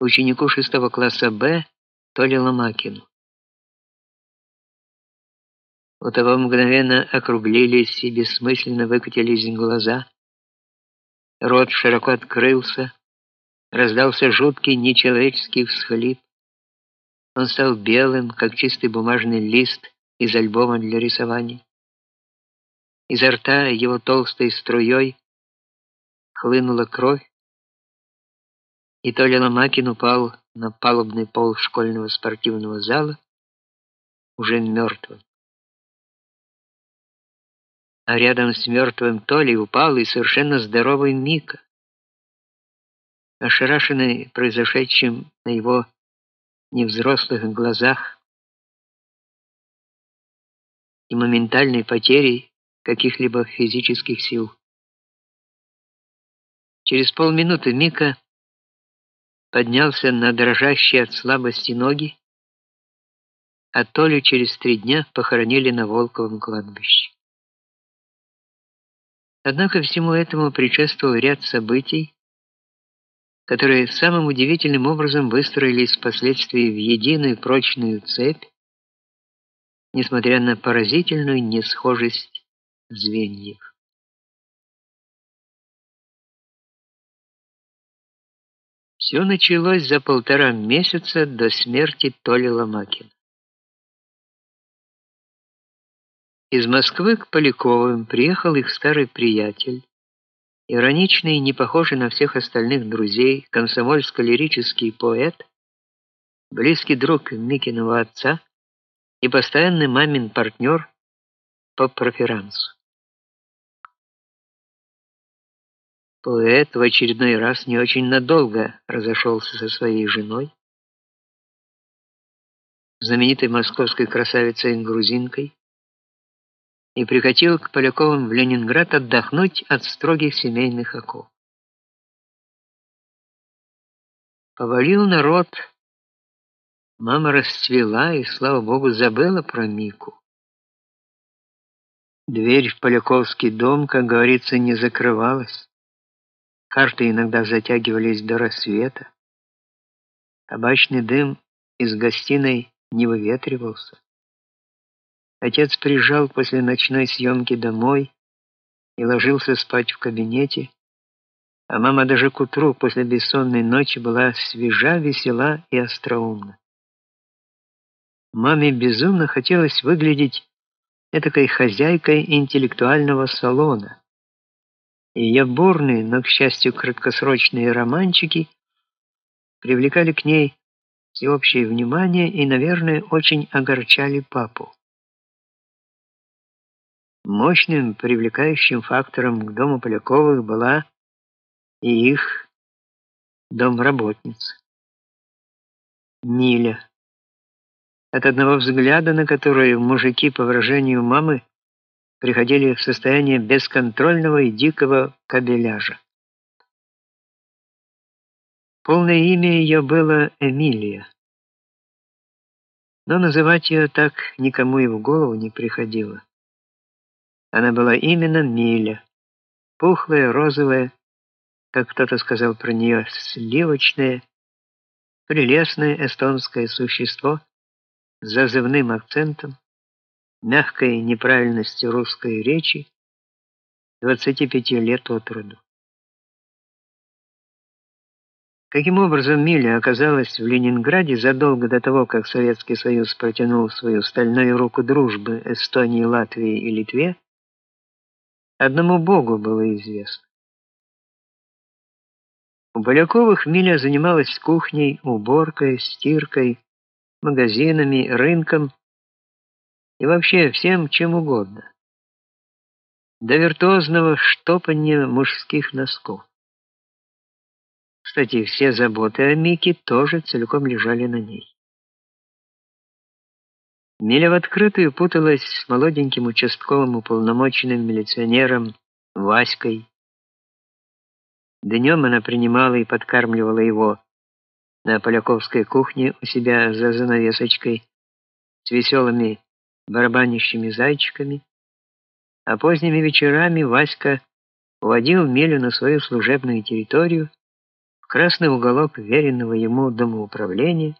ученику шестого класса Б Толе Ломакину. У того мгновенно округлились и бессмысленно выкатились глаза. Рот широко открылся, раздался жуткий нечеловеческий всхлип. Он стал белым, как чистый бумажный лист из альбома для рисования. Изо рта его толстой струей хлынула кровь, и Толя Ломакин упал на палубный пол школьного спортивного зала уже мертвым. А рядом с мертвым Толей упал и совершенно здоровый Мика. Ошарашенный произошедшим на его невзрослых глазах и моментальной потерей каких-либо физических сил. Через полминуты Мика поднялся на дрожащие от слабости ноги, а Толю через три дня похоронили на Волковом кладбище. Однако всему этому предшествовал ряд событий, которые самым удивительным образом выстроились впоследствии в единую прочную цепь, несмотря на поразительную несхожесть звеньев. Все началось за полтора месяца до смерти Толи Ломакина. Из Москвы к Поляковым приехал их старый приятель, ироничный и не похожий на всех остальных друзей, комсомольско-лирический поэт, близкий друг Микиного отца и постоянный мамин партнер по проферансу. Поэт в очередной раз не очень надолго разошелся со своей женой, знаменитой московской красавицей-грузинкой, и прикатил к Поляковым в Ленинград отдохнуть от строгих семейных оков. Повалил народ. Мама расцвела и, слава богу, забыла про Мику. Дверь в Поляковский дом, как говорится, не закрывалась. Карты иногда затягивались до рассвета. Табачный дым из гостиной не выветривался. Отец приезжал после ночной съемки домой и ложился спать в кабинете, а мама даже к утру после бессонной ночи была свежа, весела и остроумна. Маме безумно хотелось выглядеть этакой хозяйкой интеллектуального салона ее бурные, но, к счастью, краткосрочные романчики привлекали к ней всеобщее внимание и, наверное, очень огорчали папу. Мощным привлекающим фактором к дому Поляковых была и их домработница. Ниля. От одного взгляда на которую мужики, по выражению мамы, приходили в состояние бесконтрольного и дикого кабеляжа. Полное имя ее было Эмилия. Но называть ее так никому и в голову не приходило. Она была именно Миля, пухлая, розовая, как кто-то сказал про нее, сливочное, прелестное эстонское существо с зазывным акцентом, мягкой неправильностью русской речи 25 лет от роду. Каким образом Миля оказалась в Ленинграде задолго до того, как Советский Союз протянул свою стальную руку дружбы Эстонии, Латвии и Литве, одному Богу было известно. У Поляковых Миля занималась кухней, уборкой, стиркой, магазинами, рынком и вообще всем чем угодно. До виртуозного штопания мужских носков. Кстати, все заботы о Мике тоже целиком лежали на ней. Миля в открытую путалась с молоденьким участковым уполномоченным милиционером Васькой. Днем она принимала и подкармливала его на поляковской кухне у себя за занавесочкой с веселыми барабанящими зайчиками, а поздними вечерами Васька уводил Мелю на свою служебную территорию, красный уголок веренного ему домоуправления